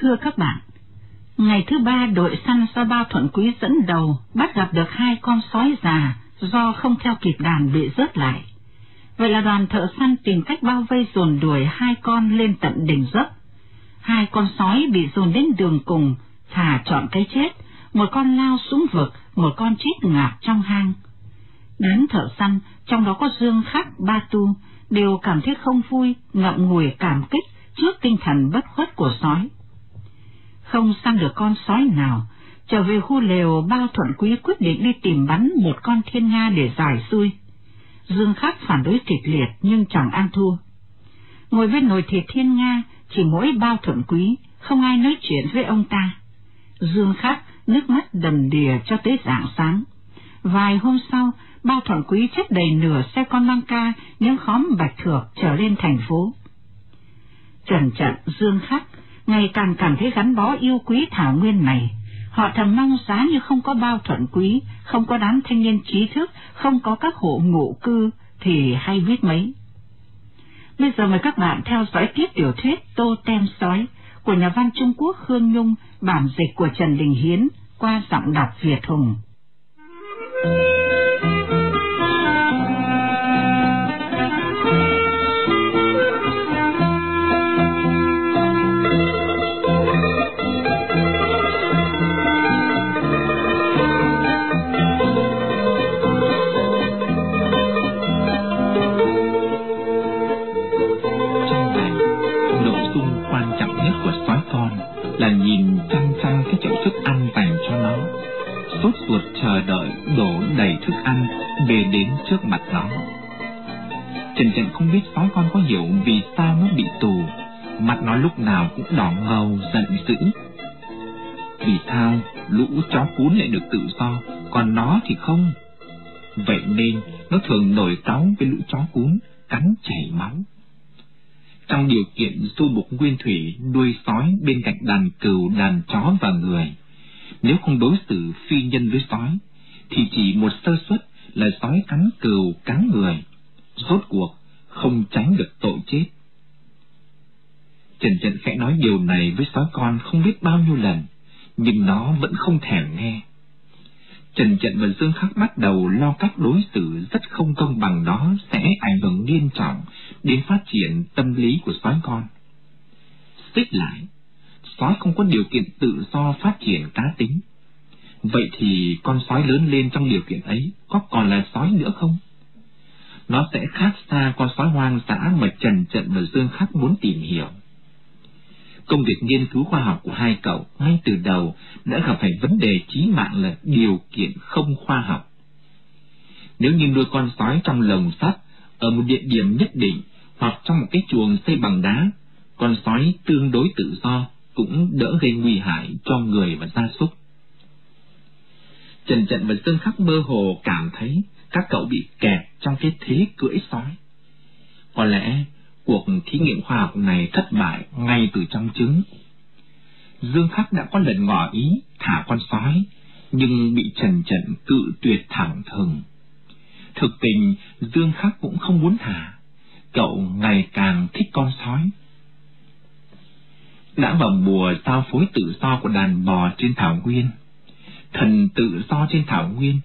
Thưa các bạn, ngày thứ ba đội săn do Bao Thuận Quý dẫn đầu bắt gặp được hai con sói già do không theo kịp đàn bị rớt lại. Vậy là đoàn thợ săn tìm cách bao vây dồn đuổi hai con lên tận đỉnh dốc. Hai con sói bị dồn đến đường cùng, thả chọn cái chết, một con lao xuống vực, một con chết ngạt trong hang. Đám thợ săn, trong đó có Dương Khắc, Ba Tu, đều cảm thấy không vui, ngậm ngùi cảm kích trước tinh thần bất khuất của sói không săn được con sói nào, trở về khu lều bao thuận quý quyết định đi tìm bắn một con thiên nga để giải xui. Dương Khắc phản đối kịch liệt nhưng chẳng ăn thua. Ngồi bên nồi thịt thiên nga, chỉ mỗi bao thuận quý, không ai nói chuyện với ông ta. Dương Khắc nước mắt đầm đìa cho tới dạng sáng. Vài hôm sau, bao thuận quý chất đầy nửa xe con lăng ca những khóm bạch thược trở lên thành phố. Trần trận Dương Khắc ngày càng cảm thấy gắn bó yêu quý thảo nguyên này. Họ thầm mong giá như không có bao thuận quý, không có đám thanh niên trí thức, không có các hộ ngụ cư, thì hay biết mấy. Bây giờ mời các bạn theo dõi tiếp tiểu thuyết Tô Tem Sói của nhà văn Trung Quốc Khương Nhung, bản dịch của Trần Đình Hiến qua giọng đọc Việt Hùng. là sốt ruột chờ đợi đổ đầy thức ăn về đến trước mặt nó. Trần Trần không biết sói con có hiểu vì sao nó bị tù, mặt nó lúc nào cũng đỏ ngầu giận dữ. Vì sao lũ chó cún lại được tự do, còn nó thì không? Vậy nên nó thường nổi cáu với lũ chó cún, cắn chảy máu trong điều kiện du bục nguyên thủy nuôi sói bên cạnh đàn cừu, đàn chó và người. Nếu không đối xử phi nhân với sói, thì chỉ một sơ suất là sói cắn cừu cắn người. Rốt cuộc, không tránh được tội chết. Trần Trần khẽ nói điều này với sói con không biết bao nhiêu lần, nhưng nó vẫn không thèm nghe. Trần Trận và Dương Khắc bắt đầu lo cách đối xử rất không công bằng đó sẽ ảnh hưởng nghiêm trọng đến phát triển tâm lý của sói con. Xích lại, sói không có điều kiện tự do phát triển cá tính. Vậy thì con sói lớn lên trong điều kiện ấy có còn là sói nữa không? Nó sẽ khác xa con sói hoang dã mà Trần Trận và Dương Khắc muốn tìm hiểu. Công việc nghiên cứu khoa học của hai cậu ngay từ đầu đã gặp phải vấn đề chí mạng là điều kiện không khoa học. Nếu như nuôi con sói trong lồng sắt ở một địa điểm nhất định hoặc trong một cái chuồng xây bằng đá, con sói tương đối tự do cũng đỡ gây nguy hại cho người và gia súc. Trần Trận và Dương Khắc mơ hồ cảm thấy các cậu bị kẹt trong cái thế cưỡi sói. Có lẽ cuộc thí nghiệm khoa học này thất bại ngay từ trong trứng. Dương Khắc đã có lần ngỏ ý thả con sói, nhưng bị Trần Trận cự tuyệt thẳng thừng. Thực tình, Dương Khắc cũng không muốn thả, cậu ngày càng thích con sói. Đã vào mùa sao phối tự do của đàn bò trên thảo nguyên, thần tự do trên thảo nguyên,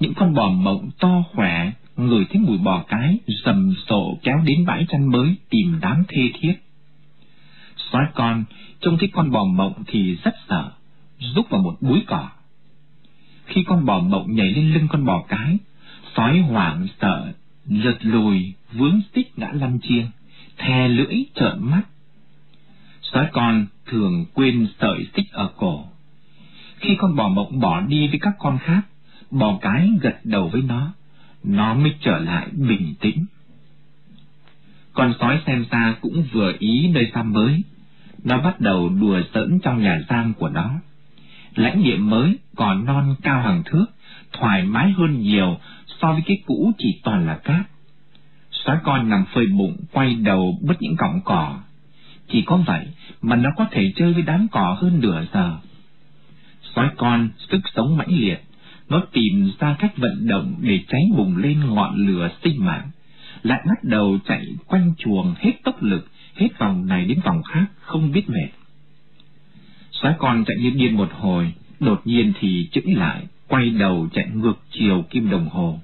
những con bò mộng to khỏe người thấy mùi bò cái rầm rộ kéo đến bãi chăn mới tìm đám thê thiết. Sói con trông thấy con bò mộng thì rất sợ, rút vào một búi cỏ. Khi con bò mộng nhảy lên lưng con bò cái, Sói hoảng sợ, giật lùi, vướng xích ngã lăn chiêng, thè lưỡi trợn mắt. Sói con thường quên sợi xích ở cổ. Khi con bò mộng bỏ đi với các con khác, bò cái gật đầu với nó, nó mới trở lại bình tĩnh. Con sói xem xa cũng vừa ý nơi xăm mới, nó bắt đầu đùa giỡn trong nhà giam của nó. Lãnh địa mới còn non cao hàng thước, thoải mái hơn nhiều so với cái cũ chỉ toàn là cát. Sói con nằm phơi bụng, quay đầu bứt những cọng cỏ. Chỉ có vậy mà nó có thể chơi với đám cỏ hơn nửa giờ. Sói con sức sống mãnh liệt, nó tìm ra cách vận động để cháy bùng lên ngọn lửa sinh mạng, lại bắt đầu chạy quanh chuồng hết tốc lực, hết vòng này đến vòng khác, không biết mệt. Sói con chạy như điên một hồi, đột nhiên thì chững lại, quay đầu chạy ngược chiều kim đồng hồ.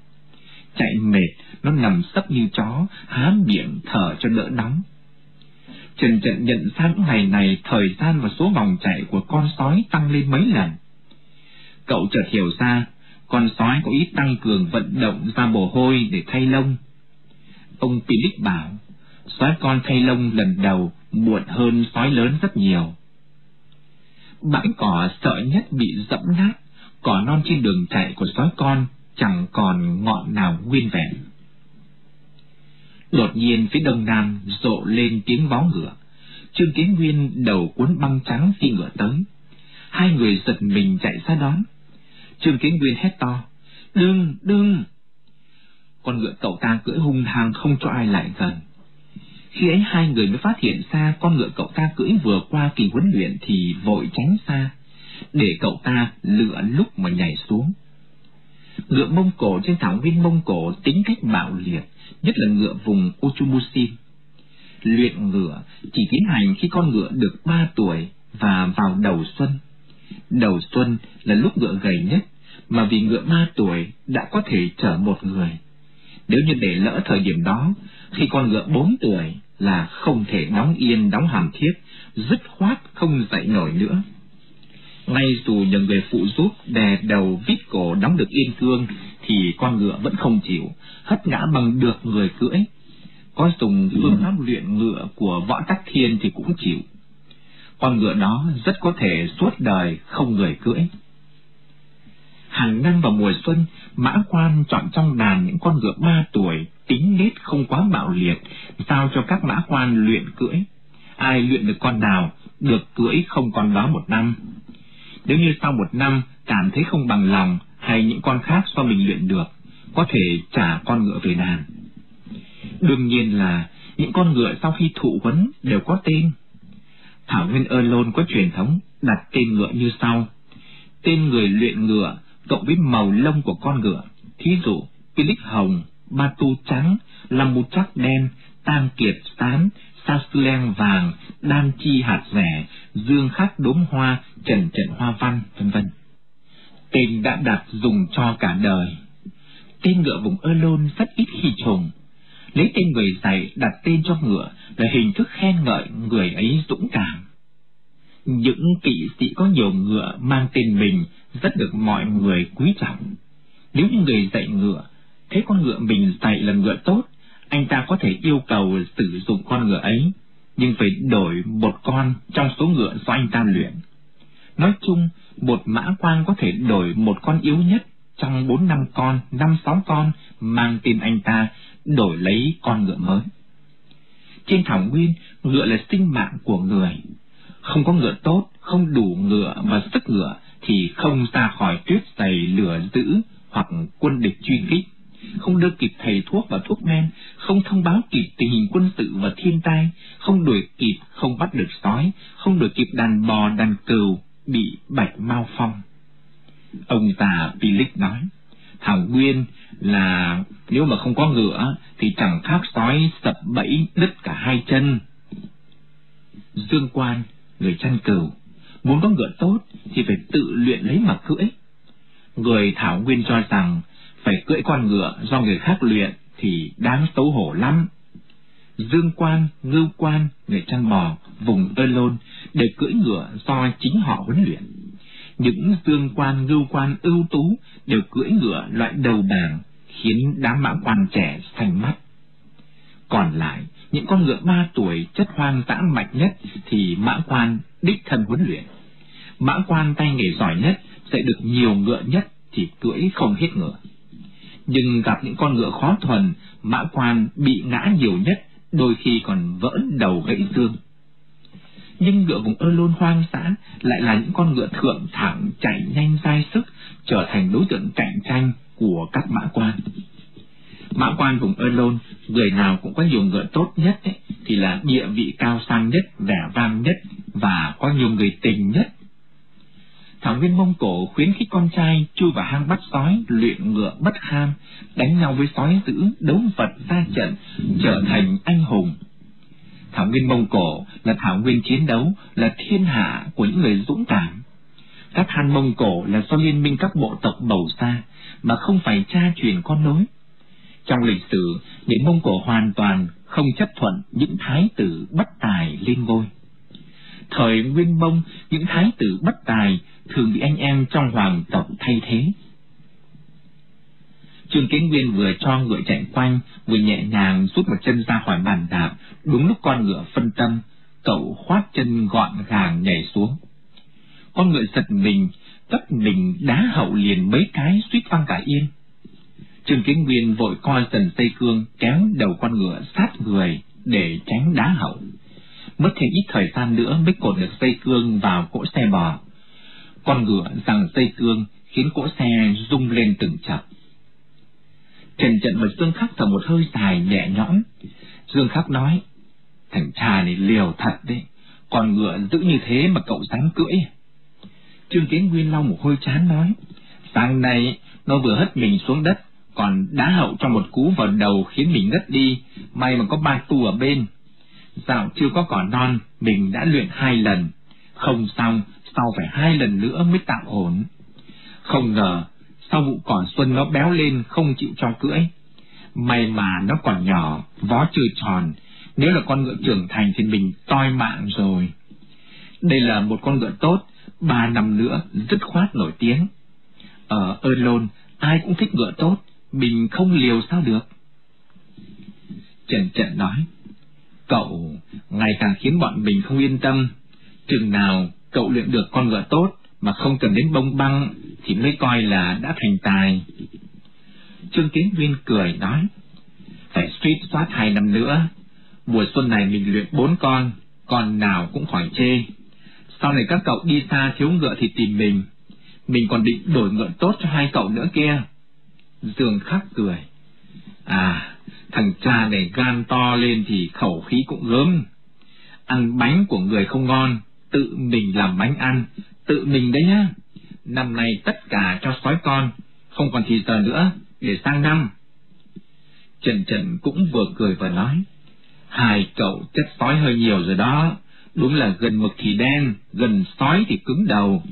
Chạy mệt, nó nằm sấp như chó, há miệng thở cho đỡ nóng. Trần Trận nhận ra những ngày này thời gian và số vòng chạy của con sói tăng lên mấy lần. Cậu chợt hiểu ra, con sói có ý tăng cường vận động ra mồ hôi để thay lông. Ông Philip bảo, sói con thay lông lần đầu muộn hơn sói lớn rất nhiều. Bãi cỏ sợ nhất bị dẫm nát, cỏ non trên đường chạy của sói con chẳng còn ngọn nào nguyên vẹn. Đột nhiên phía đông nam rộ lên tiếng vó ngựa. Trương Kiến Nguyên đầu cuốn băng trắng phi ngựa tới. Hai người giật mình chạy ra đón. Trương Kiến Nguyên hét to. Đừng, đừng! Con ngựa cậu ta cưỡi hung hăng không cho ai lại gần. Khi ấy hai người mới phát hiện ra con ngựa cậu ta cưỡi vừa qua kỳ huấn luyện thì vội tránh xa, để cậu ta lựa lúc mà nhảy xuống. Ngựa Mông Cổ trên thảo nguyên Mông Cổ tính cách bạo liệt, nhất là ngựa vùng Uchumushi. Luyện ngựa chỉ tiến hành khi con ngựa được ba tuổi và vào đầu xuân. Đầu xuân là lúc ngựa gầy nhất, mà vì ngựa ba tuổi đã có thể chở một người. Nếu như để lỡ thời điểm đó, khi con ngựa bốn tuổi là không thể đóng yên đóng hàm thiết, dứt khoát không dậy nổi nữa. Ngay dù nhờ người phụ giúp đè đầu vít cổ đóng được yên cương, thì con ngựa vẫn không chịu, hất ngã bằng được người cưỡi. Có dùng phương pháp luyện ngựa của võ tắc thiên thì cũng chịu. Con ngựa đó rất có thể suốt đời không người cưỡi. Hàng năm vào mùa xuân, mã quan chọn trong đàn những con ngựa ba tuổi, tính nết không quá bạo liệt, sao cho các mã quan luyện cưỡi. Ai luyện được con nào, được cưỡi không con đó một năm. Nếu như sau một năm cảm thấy không bằng lòng hay những con khác do mình luyện được, có thể trả con ngựa về đàn. Đương nhiên là những con ngựa sau khi thụ huấn đều có tên. Thảo Nguyên Ơ Lôn có truyền thống đặt tên ngựa như sau. Tên người luyện ngựa cộng với màu lông của con ngựa, thí dụ Philip hồng, Ba tu trắng, Lâm mu chắc đen, Tam kiệt xám, ta sư len vàng, Đan chi hạt rẻ, Dương khắc đốm hoa, Trần trận hoa văn, vân vân. Tên đã đặt dùng cho cả đời. Tên ngựa vùng ơ lôn rất ít khi trùng. Lấy tên người dạy đặt tên cho ngựa là hình thức khen ngợi người ấy dũng cảm. Những kỵ sĩ có nhiều ngựa mang tên mình rất được mọi người quý trọng. Nếu như người dạy ngựa, thấy con ngựa mình dạy là ngựa tốt, anh ta có thể yêu cầu sử dụng con ngựa ấy, nhưng phải đổi một con trong số ngựa do anh ta luyện. Nói chung, một mã quang có thể đổi một con yếu nhất trong bốn năm con, năm sáu con mang tên anh ta đổi lấy con ngựa mới. Trên thảo nguyên, ngựa là sinh mạng của người. Không có ngựa tốt, không đủ ngựa và sức ngựa thì không ra khỏi tuyết dày lửa dữ hoặc quân địch truy kích, không đưa kịp thầy thuốc và thuốc men, không thông báo kịp tình hình quân sự và thiên tai, không đuổi kịp, không bắt được sói, không đuổi kịp đàn bò, đàn cừu bị bạch mau phong. Ông già Philip nói, Thảo Nguyên là nếu mà không có ngựa thì chẳng khác sói sập bẫy đứt cả hai chân. Dương Quan, người chăn cừu, muốn có ngựa tốt thì phải tự luyện lấy mà cưỡi. Người Thảo Nguyên cho rằng phải cưỡi con ngựa do người khác luyện thì đáng xấu hổ lắm. Dương quan, ngưu quan, người chăn bò, vùng ơ lôn đều cưỡi ngựa do chính họ huấn luyện. Những dương quan, ngưu quan ưu tú đều cưỡi ngựa loại đầu bảng, khiến đám mã quan trẻ xanh mắt. Còn lại, những con ngựa ba tuổi chất hoang dã mạnh nhất thì mã quan đích thân huấn luyện. Mã quan tay nghề giỏi nhất, sẽ được nhiều ngựa nhất thì cưỡi không hết ngựa. Nhưng gặp những con ngựa khó thuần, mã quan bị ngã nhiều nhất, đôi khi còn vỡ đầu gãy xương. Nhưng ngựa vùng ơ lôn hoang dã lại là những con ngựa thượng thẳng chạy nhanh dai sức, trở thành đối tượng cạnh tranh của các mã quan. Mã quan vùng ơ lôn, người nào cũng có nhiều ngựa tốt nhất ấy, thì là địa vị cao sang nhất, vẻ vang nhất và có nhiều người tình nhất. Thảo Nguyên Mông Cổ khuyến khích con trai chui vào hang bắt sói, luyện ngựa bất kham, đánh nhau với sói dữ, đấu vật ra trận, trở thành anh hùng. Thảo Nguyên Mông Cổ là thảo nguyên chiến đấu, là thiên hạ của những người dũng cảm. Các han Mông Cổ là do liên minh các bộ tộc bầu ra, mà không phải cha truyền con nối. Trong lịch sử, để Mông Cổ hoàn toàn không chấp thuận những thái tử bất tài lên ngôi. Thời Nguyên Mông, những thái tử bất tài thường bị anh em trong hoàng tộc thay thế. Trương Kiến Nguyên vừa cho ngựa chạy quanh, vừa nhẹ nhàng rút một chân ra khỏi bàn đạp, đúng lúc con ngựa phân tâm, cậu khoát chân gọn gàng nhảy xuống. Con ngựa giật mình, tất mình đá hậu liền mấy cái suýt văng cả yên. Trương Kiến Nguyên vội coi dần dây cương kéo đầu con ngựa sát người để tránh đá hậu. Mất thêm ít thời gian nữa mới cột được dây cương vào cỗ xe bò. Con ngựa giằng dây cương khiến cỗ xe rung lên từng chập. Trần Trận và Dương Khắc thở một hơi dài nhẹ nhõm. Dương Khắc nói, thằng cha này liều thật đấy, con ngựa giữ như thế mà cậu dám cưỡi. Trương Kiến Nguyên lau một hơi chán nói, sáng nay nó vừa hất mình xuống đất, còn đá hậu trong một cú vào đầu khiến mình ngất đi, may mà có ba tu ở bên. Dạo chưa có cỏ non, mình đã luyện hai lần, không xong, sau phải hai lần nữa mới tạm ổn. Không ngờ, sau vụ cỏ xuân nó béo lên không chịu cho cưỡi. May mà nó còn nhỏ, vó chưa tròn, nếu là con ngựa trưởng thành thì mình toi mạng rồi. Đây là một con ngựa tốt, ba năm nữa dứt khoát nổi tiếng. Ở ơn lôn, ai cũng thích ngựa tốt, mình không liều sao được. Trần Trận nói, cậu ngày càng khiến bọn mình không yên tâm, chừng nào cậu luyện được con ngựa tốt mà không cần đến bông băng thì mới coi là đã thành tài. Trương tiến Nguyên cười nói, phải suýt soát hai năm nữa, mùa xuân này mình luyện bốn con, con nào cũng khỏi chê. Sau này các cậu đi xa thiếu ngựa thì tìm mình, mình còn định đổi ngựa tốt cho hai cậu nữa kia. Dương khắc cười, à, thằng cha này gan to lên thì khẩu khí cũng gớm. Ăn bánh của người không ngon, tự mình làm bánh ăn, tự mình đấy nhá. Năm nay tất cả cho sói con, không còn thì giờ nữa, để sang năm. Trần Trần cũng vừa cười vừa nói, hai cậu chất sói hơi nhiều rồi đó, đúng là gần mực thì đen, gần sói thì cứng đầu.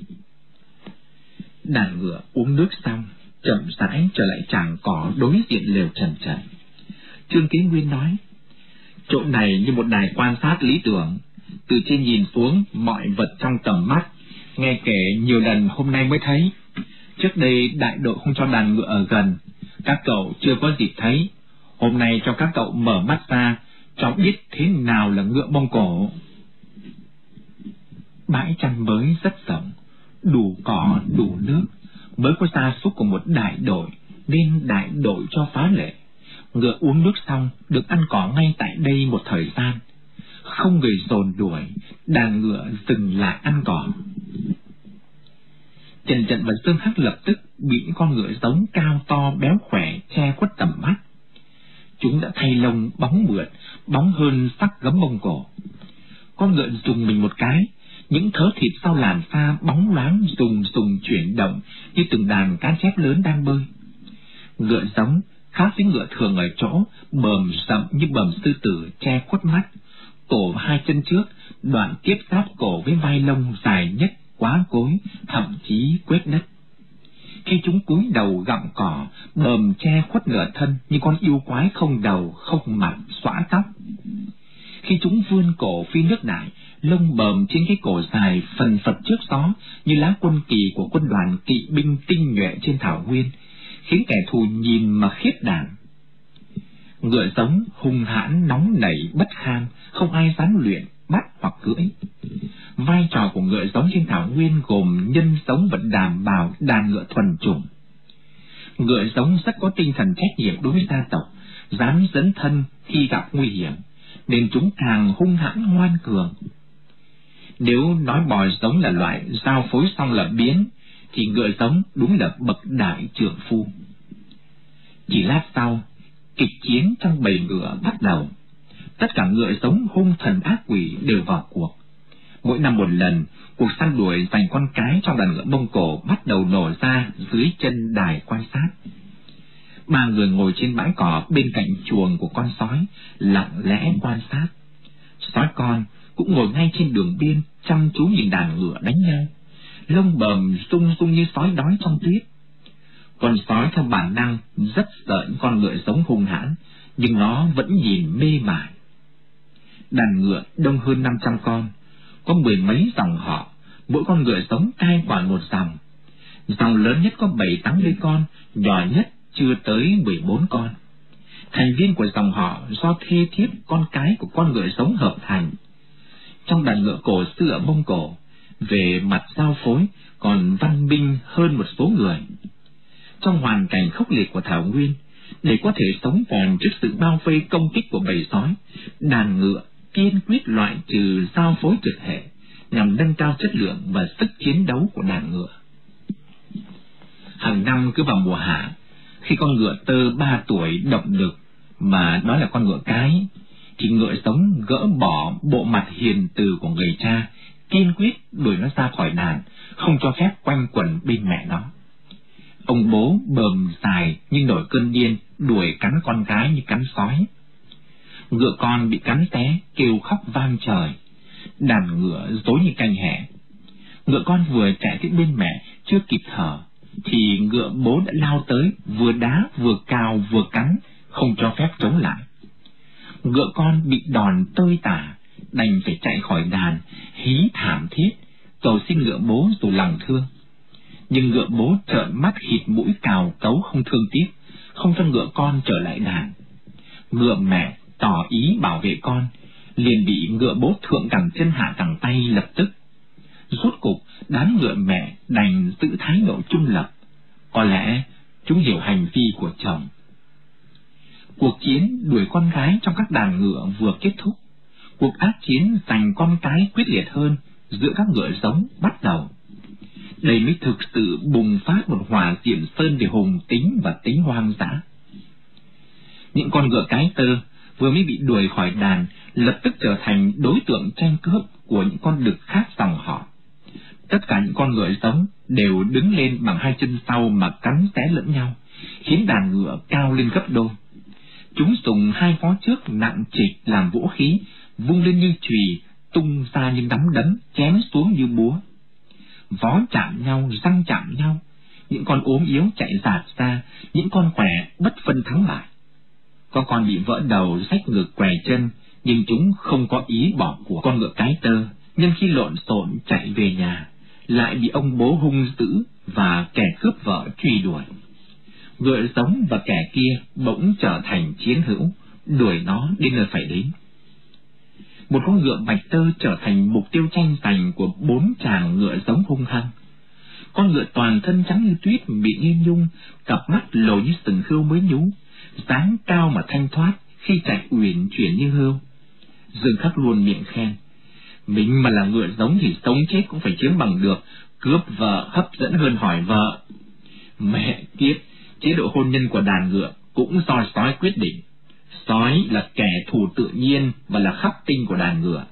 Đàn ngựa uống nước xong, chậm rãi trở lại chàng cỏ đối diện lều Trần Trần. Trương Kế Nguyên nói, chỗ này như một đài quan sát lý tưởng, từ trên nhìn xuống mọi vật trong tầm mắt, nghe kể nhiều lần hôm nay mới thấy. Trước đây đại đội không cho đàn ngựa ở gần, các cậu chưa có dịp thấy. Hôm nay cho các cậu mở mắt ra, cho biết thế nào là ngựa bông cổ. Bãi chăn mới rất rộng, đủ cỏ, đủ nước, mới có gia súc của một đại đội, nên đại đội cho phá lệ. Ngựa uống nước xong, được ăn cỏ ngay tại đây một thời gian không người dồn đuổi, đàn ngựa dừng lại ăn cỏ. Trần Trận và Dương Hắc lập tức bị những con ngựa giống cao to béo khỏe che khuất tầm mắt. Chúng đã thay lông bóng mượt, bóng hơn sắc gấm mông cổ. Con ngựa dùng mình một cái, những thớ thịt sau làn pha bóng loáng dùng dùng chuyển động như từng đàn cá chép lớn đang bơi. Ngựa giống khác với ngựa thường ở chỗ bờm rậm như bờm sư tử che khuất mắt, cổ hai chân trước, đoạn tiếp giáp cổ với vai lông dài nhất quá cối, thậm chí quét đất. Khi chúng cúi đầu gặm cỏ, bờm che khuất nửa thân như con yêu quái không đầu, không mặt, xõa tóc. Khi chúng vươn cổ phi nước đại, lông bờm trên cái cổ dài phần phật trước gió như lá quân kỳ của quân đoàn kỵ binh tinh nhuệ trên thảo nguyên, khiến kẻ thù nhìn mà khiếp đảm. Ngựa giống hung hãn nóng nảy bất kham, không ai dám luyện, bắt hoặc cưỡi. Vai trò của ngựa giống trên thảo nguyên gồm nhân giống vật đảm bảo đàn ngựa thuần chủng. Ngựa giống rất có tinh thần trách nhiệm đối với gia tộc, dám dẫn thân khi gặp nguy hiểm, nên chúng càng hung hãn ngoan cường. Nếu nói bò giống là loại giao phối xong là biến, thì ngựa giống đúng là bậc đại trưởng phu. Chỉ lát sau, kịch chiến trong bầy ngựa bắt đầu. Tất cả ngựa giống hung thần ác quỷ đều vào cuộc. Mỗi năm một lần, cuộc săn đuổi giành con cái trong đàn ngựa bông cổ bắt đầu nổ ra dưới chân đài quan sát. Ba người ngồi trên bãi cỏ bên cạnh chuồng của con sói, lặng lẽ quan sát. Sói con cũng ngồi ngay trên đường biên, chăm chú nhìn đàn ngựa đánh nhau. Lông bờm rung rung như sói đói trong tuyết. Con sói theo bản năng rất sợ những con ngựa sống hung hãn, nhưng nó vẫn nhìn mê mải. Đàn ngựa đông hơn 500 con, có mười mấy dòng họ, mỗi con ngựa sống cai quản một dòng. Dòng lớn nhất có bảy tám mươi con, nhỏ nhất chưa tới mười bốn con. Thành viên của dòng họ do thê thiếp con cái của con ngựa sống hợp thành. Trong đàn ngựa cổ xưa ở Mông Cổ, về mặt giao phối còn văn minh hơn một số người. Trong hoàn cảnh khốc liệt của Thảo Nguyên, để có thể sống còn trước sự bao vây công kích của bầy sói, đàn ngựa kiên quyết loại trừ giao phối trực hệ nhằm nâng cao chất lượng và sức chiến đấu của đàn ngựa. Hàng năm cứ vào mùa hạ, khi con ngựa tơ ba tuổi động lực mà đó là con ngựa cái, thì ngựa sống gỡ bỏ bộ mặt hiền từ của người cha, kiên quyết đuổi nó ra khỏi đàn, không cho phép quanh quẩn bên mẹ nó. Ông bố bờm dài nhưng nổi cơn điên, đuổi cắn con gái như cắn sói. Ngựa con bị cắn té, kêu khóc vang trời. Đàn ngựa dối như canh hẻ. Ngựa con vừa chạy tới bên mẹ, chưa kịp thở, thì ngựa bố đã lao tới, vừa đá, vừa cào, vừa cắn, không cho phép chống lại. Ngựa con bị đòn tơi tả, đành phải chạy khỏi đàn, hí thảm thiết, cầu xin ngựa bố dù lòng thương. Nhưng ngựa bố trợn mắt khịt mũi cào cấu không thương tiếc, không cho ngựa con trở lại đàn. Ngựa mẹ tỏ ý bảo vệ con, liền bị ngựa bố thượng cẳng chân hạ cẳng tay lập tức. Rốt cục, đám ngựa mẹ đành tự thái độ trung lập. Có lẽ chúng hiểu hành vi của chồng. Cuộc chiến đuổi con gái trong các đàn ngựa vừa kết thúc. Cuộc ác chiến giành con cái quyết liệt hơn giữa các ngựa giống bắt đầu. Đây mới thực sự bùng phát một hỏa diệm sơn về hùng tính và tính hoang dã. Những con ngựa cái tơ vừa mới bị đuổi khỏi đàn, lập tức trở thành đối tượng tranh cướp của những con đực khác dòng họ. Tất cả những con ngựa giống đều đứng lên bằng hai chân sau mà cắn té lẫn nhau, khiến đàn ngựa cao lên gấp đôi. Chúng dùng hai phó trước nặng trịch làm vũ khí, vung lên như chùy, tung ra như nắm đấm, chém xuống như búa. Vó chạm nhau, răng chạm nhau, những con ốm yếu chạy giạt ra, những con khỏe bất phân thắng bại. Có con bị vỡ đầu, rách ngực què chân, nhưng chúng không có ý bỏ của con ngựa cái tơ, nhưng khi lộn xộn chạy về nhà, lại bị ông bố hung dữ và kẻ cướp vợ truy đuổi. Ngựa giống và kẻ kia bỗng trở thành chiến hữu, đuổi nó đến nơi phải đến. Một con ngựa bạch tơ trở thành mục tiêu tranh giành của bốn chàng ngựa giống hung hăng. Con ngựa toàn thân trắng như tuyết bị như nhung, cặp mắt lồi như sừng hươu mới nhú, dáng cao mà thanh thoát khi chạy uyển chuyển như hươu. Dương Khắc luôn miệng khen. Mình mà là ngựa giống thì sống chết cũng phải chiếm bằng được, cướp vợ hấp dẫn hơn hỏi vợ. Mẹ kiếp, chế độ hôn nhân của đàn ngựa cũng do sói quyết định. Sói là kẻ thù tự nhiên và là khắc tinh của đàn ngựa.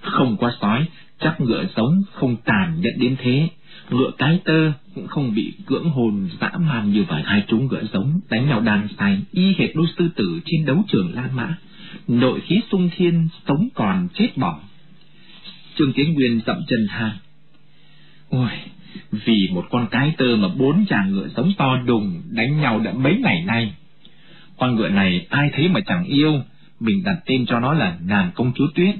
Không có sói, chắc ngựa sống không tàn nhẫn đến thế. Ngựa cái tơ cũng không bị cưỡng hồn dã man như vài Hai chúng ngựa giống đánh nhau đàn xài y hệt đôi sư tử trên đấu trường Lan Mã. Nội khí sung thiên, sống còn chết bỏ. Trương Kiến Nguyên dậm chân than. Ôi, vì một con cái tơ mà bốn chàng ngựa sống to đùng đánh nhau đã mấy ngày nay. Con ngựa này ai thấy mà chẳng yêu, mình đặt tên cho nó là nàng công chúa tuyết.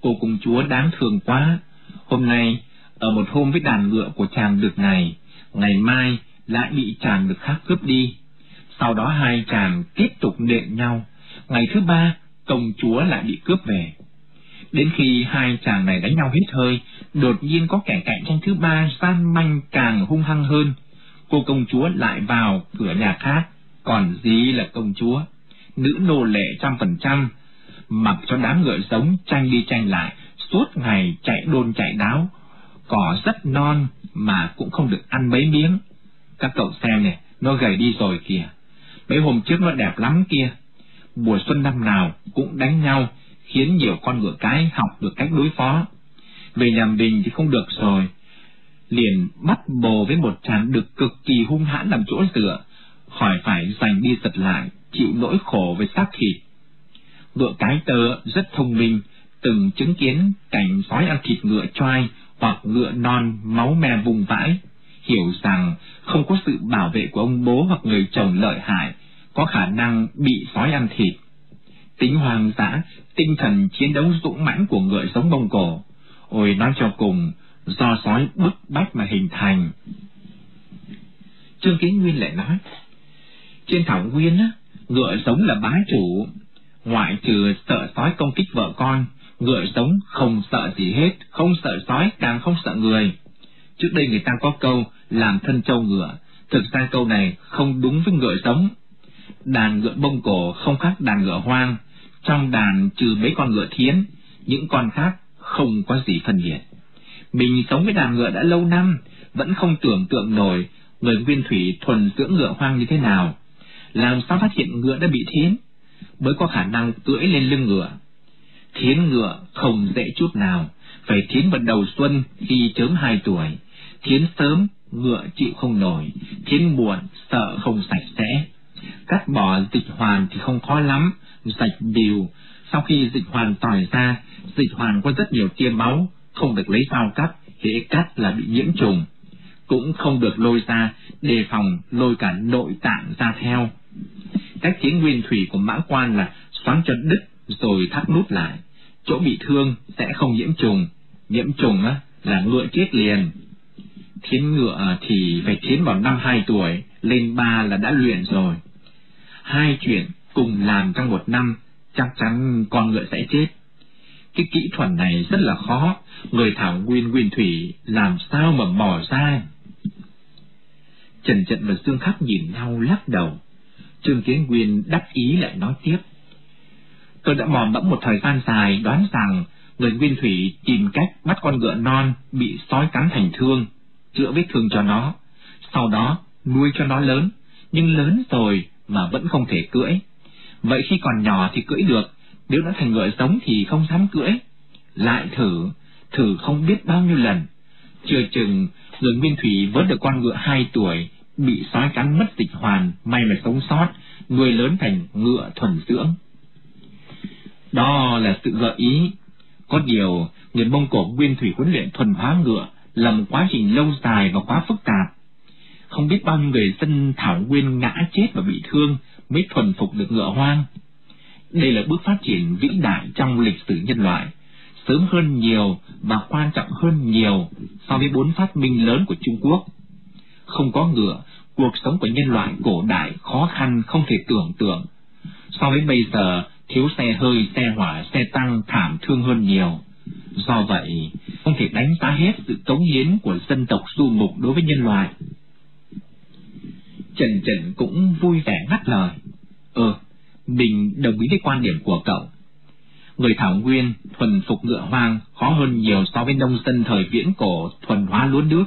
Cô công chúa đáng thương quá, hôm nay ở một hôm với đàn ngựa của chàng được ngày ngày mai lại bị chàng được khác cướp đi. Sau đó hai chàng tiếp tục nện nhau. Ngày thứ ba, công chúa lại bị cướp về. Đến khi hai chàng này đánh nhau hết hơi, đột nhiên có kẻ cạnh tranh thứ ba gian manh càng hung hăng hơn. Cô công chúa lại vào cửa nhà khác, còn gì là công chúa? Nữ nô lệ trăm phần trăm, mặc cho đám ngựa giống tranh đi tranh lại, suốt ngày chạy đôn chạy đáo, cỏ rất non mà cũng không được ăn mấy miếng. Các cậu xem này, nó gầy đi rồi kìa. Mấy hôm trước nó đẹp lắm kia. Mùa xuân năm nào cũng đánh nhau, khiến nhiều con ngựa cái học được cách đối phó. Về nhà mình thì không được rồi. Liền bắt bồ với một chàng được cực kỳ hung hãn làm chỗ dựa, khỏi phải giành đi giật lại, chịu nỗi khổ với xác thịt. Ngựa cái tơ rất thông minh, từng chứng kiến cảnh sói ăn thịt ngựa choai hoặc ngựa non máu me vùng vãi, hiểu rằng không có sự bảo vệ của ông bố hoặc người chồng lợi hại, có khả năng bị sói ăn thịt. Tính hoang dã, tinh thần chiến đấu dũng mãnh của ngựa sống Mông Cổ, ôi nói cho cùng, do sói bức bách mà hình thành. Trương Kiến Nguyên lại nói, trên thảo nguyên á, ngựa sống là bá chủ, ngoại trừ sợ sói công kích vợ con, ngựa sống không sợ gì hết, không sợ sói càng không sợ người. Trước đây người ta có câu làm thân châu ngựa, thực ra câu này không đúng với ngựa sống. Đàn ngựa bông cổ không khác đàn ngựa hoang, trong đàn trừ mấy con ngựa thiến, những con khác không có gì phân biệt. Mình sống với đàn ngựa đã lâu năm, vẫn không tưởng tượng nổi người nguyên thủy thuần dưỡng ngựa hoang như thế nào. Làm sao phát hiện ngựa đã bị thiến, mới có khả năng cưỡi lên lưng ngựa. Thiến ngựa không dễ chút nào, phải thiến vào đầu xuân khi chớm hai tuổi. Thiến sớm, ngựa chịu không nổi, thiến muộn, sợ không sạch sẽ. Cắt bỏ dịch hoàn thì không khó lắm, sạch bìu, Sau khi dịch hoàn tỏi ra, dịch hoàn có rất nhiều tia máu, không được lấy dao cắt, hễ cắt là bị nhiễm trùng. Cũng không được lôi ra, đề phòng lôi cả nội tạng ra theo. Cách chiến nguyên thủy của mã quan là xoắn chân đứt rồi thắt nút lại chỗ bị thương sẽ không nhiễm trùng, nhiễm trùng á là ngựa chết liền. Thiến ngựa à, thì phải chiến vào năm hai tuổi, lên ba là đã luyện rồi. Hai chuyện cùng làm trong một năm, chắc chắn con ngựa sẽ chết. Cái kỹ thuật này rất là khó, người thảo nguyên nguyên thủy làm sao mà bỏ ra. Trần Trận và Dương Khắc nhìn nhau lắc đầu. Trương Kiến Nguyên đắc ý lại nói tiếp. Tôi đã mò mẫm một thời gian dài đoán rằng người nguyên thủy tìm cách bắt con ngựa non bị sói cắn thành thương, chữa vết thương cho nó, sau đó nuôi cho nó lớn, nhưng lớn rồi mà vẫn không thể cưỡi. Vậy khi còn nhỏ thì cưỡi được, nếu đã thành ngựa sống thì không dám cưỡi. Lại thử, thử không biết bao nhiêu lần. Chưa chừng, người nguyên thủy vớt được con ngựa hai tuổi, bị xóa cắn mất dịch hoàn, may mà sống sót, nuôi lớn thành ngựa thuần dưỡng. Đó là sự gợi ý. Có điều, người Mông Cổ nguyên thủy huấn luyện thuần hóa ngựa là một quá trình lâu dài và quá phức tạp. Không biết bao nhiêu người dân thảo nguyên ngã chết và bị thương mới thuần phục được ngựa hoang. Đây là bước phát triển vĩ đại trong lịch sử nhân loại, sớm hơn nhiều và quan trọng hơn nhiều so với bốn phát minh lớn của Trung Quốc. Không có ngựa, cuộc sống của nhân loại cổ đại khó khăn không thể tưởng tượng. So với bây giờ, thiếu xe hơi, xe hỏa, xe tăng thảm thương hơn nhiều. Do vậy, không thể đánh giá hết sự cống hiến của dân tộc du mục đối với nhân loại. Trần Trần cũng vui vẻ ngắt lời. Ừ, mình đồng ý với quan điểm của cậu. Người Thảo Nguyên thuần phục ngựa hoang khó hơn nhiều so với nông dân thời viễn cổ thuần hóa lúa nước.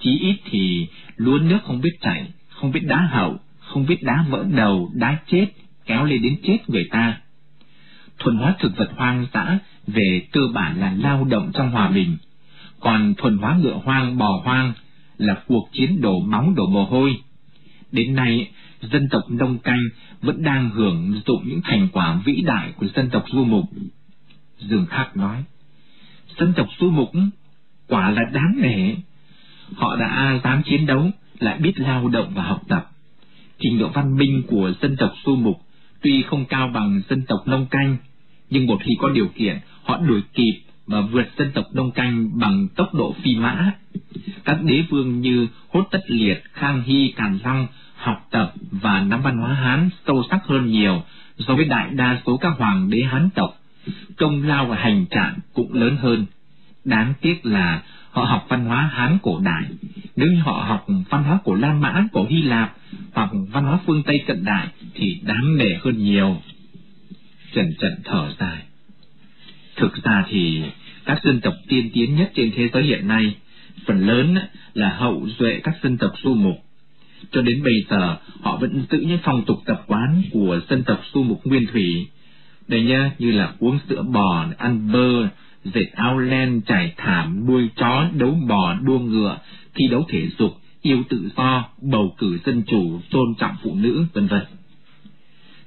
Chí ít thì lúa nước không biết chảy, không biết đá hậu, không biết đá vỡ đầu, đá chết, kéo lên đến chết người ta. Thuần hóa thực vật hoang dã về cơ bản là lao động trong hòa bình, còn thuần hóa ngựa hoang bò hoang là cuộc chiến đổ máu đổ mồ hôi. Đến nay, dân tộc Nông Canh vẫn đang hưởng dụng những thành quả vĩ đại của dân tộc Du Mục. Dương Khắc nói, dân tộc Du Mục quả là đáng nể. Họ đã dám chiến đấu, lại biết lao động và học tập. Trình độ văn minh của dân tộc su Mục tuy không cao bằng dân tộc nông canh, nhưng một khi có điều kiện, họ đuổi kịp và vượt dân tộc Đông Canh bằng tốc độ phi mã. Các đế vương như Hốt Tất Liệt, Khang Hy, Càn Long học tập và nắm văn hóa Hán sâu sắc hơn nhiều so với đại đa số các hoàng đế Hán tộc. Công lao và hành trạng cũng lớn hơn. Đáng tiếc là họ học văn hóa Hán cổ đại. Nếu như họ học văn hóa của La Mã, của Hy Lạp hoặc văn hóa phương Tây cận đại thì đáng nể hơn nhiều. Trần Trần thở dài. Thực ra thì các dân tộc tiên tiến nhất trên thế giới hiện nay, phần lớn là hậu duệ các dân tộc su mục. Cho đến bây giờ, họ vẫn giữ những phong tục tập quán của dân tộc su mục nguyên thủy. Đây nhá, như là uống sữa bò, ăn bơ, dệt ao len, trải thảm, nuôi chó, đấu bò, đua ngựa, thi đấu thể dục, yêu tự do, bầu cử dân chủ, tôn trọng phụ nữ, vân vân.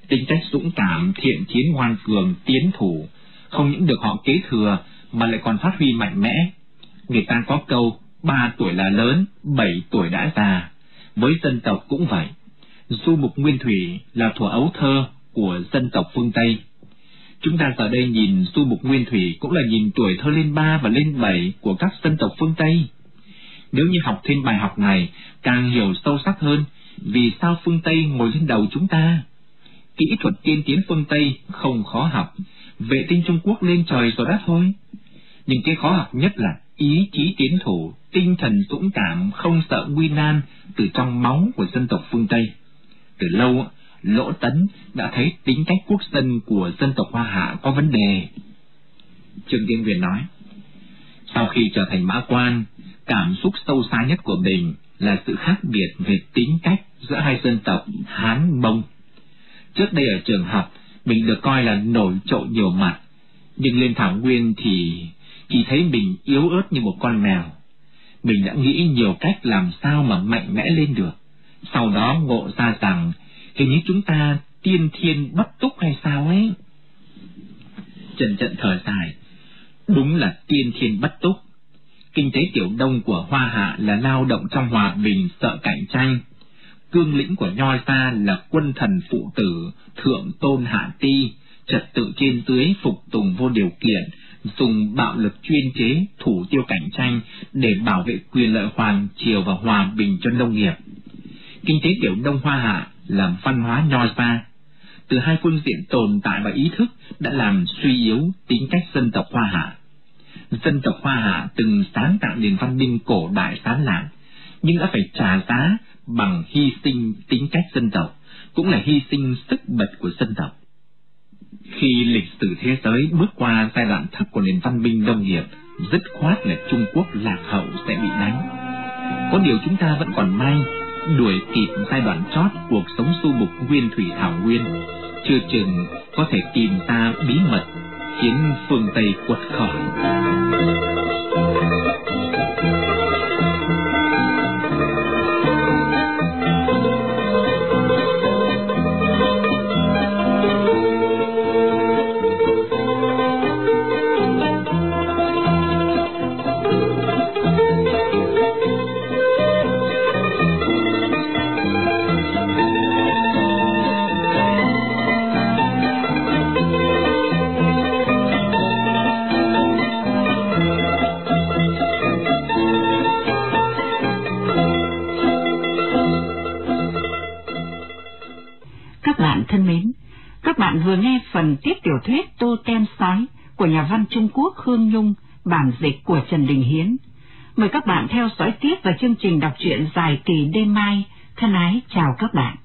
Tính cách dũng cảm, thiện chiến ngoan cường, tiến thủ, không những được họ kế thừa mà lại còn phát huy mạnh mẽ. Người ta có câu, ba tuổi là lớn, bảy tuổi đã già. Với dân tộc cũng vậy. Du mục nguyên thủy là thuở ấu thơ của dân tộc phương Tây Chúng ta giờ đây nhìn du mục nguyên thủy cũng là nhìn tuổi thơ lên ba và lên bảy của các dân tộc phương Tây. Nếu như học thêm bài học này, càng hiểu sâu sắc hơn vì sao phương Tây ngồi lên đầu chúng ta. Kỹ thuật tiên tiến phương Tây không khó học, vệ tinh Trung Quốc lên trời rồi đó thôi. Nhưng cái khó học nhất là ý chí tiến thủ, tinh thần dũng cảm, không sợ nguy nan từ trong máu của dân tộc phương Tây. Từ lâu, Lỗ Tấn đã thấy tính cách quốc dân của dân tộc Hoa Hạ có vấn đề. Trương Tiên Huyền nói, sau khi trở thành mã quan, cảm xúc sâu xa nhất của mình là sự khác biệt về tính cách giữa hai dân tộc Hán Mông. Trước đây ở trường học, mình được coi là nổi trội nhiều mặt, nhưng lên Thảo Nguyên thì chỉ thấy mình yếu ớt như một con mèo. Mình đã nghĩ nhiều cách làm sao mà mạnh mẽ lên được. Sau đó ngộ ra rằng Hình như chúng ta tiên thiên bất túc hay sao ấy? Trần trận thở dài. Đúng là tiên thiên bất túc. Kinh tế tiểu đông của Hoa Hạ là lao động trong hòa bình sợ cạnh tranh. Cương lĩnh của Nho Sa là quân thần phụ tử, thượng tôn hạ ti, trật tự trên dưới phục tùng vô điều kiện, dùng bạo lực chuyên chế thủ tiêu cạnh tranh để bảo vệ quyền lợi hoàng triều và hòa bình cho nông nghiệp. Kinh tế tiểu đông Hoa Hạ làm văn hóa nho gia. Từ hai phương diện tồn tại và ý thức đã làm suy yếu tính cách dân tộc Hoa Hạ. Dân tộc Hoa Hạ từng sáng tạo nền văn minh cổ đại sáng lạng, nhưng đã phải trả giá bằng hy sinh tính cách dân tộc, cũng là hy sinh sức bật của dân tộc. Khi lịch sử thế giới bước qua giai đoạn thấp của nền văn minh nông nghiệp, dứt khoát là Trung Quốc lạc hậu sẽ bị đánh. Có điều chúng ta vẫn còn may đuổi kịp giai đoạn chót cuộc sống du mục nguyên thủy thảo nguyên, chưa chừng có thể tìm ra bí mật khiến phương Tây quật khỏi. Trần Đình Hiến. Mời các bạn theo dõi tiếp vào chương trình đọc truyện dài kỳ đêm mai. Thân ái, chào các bạn.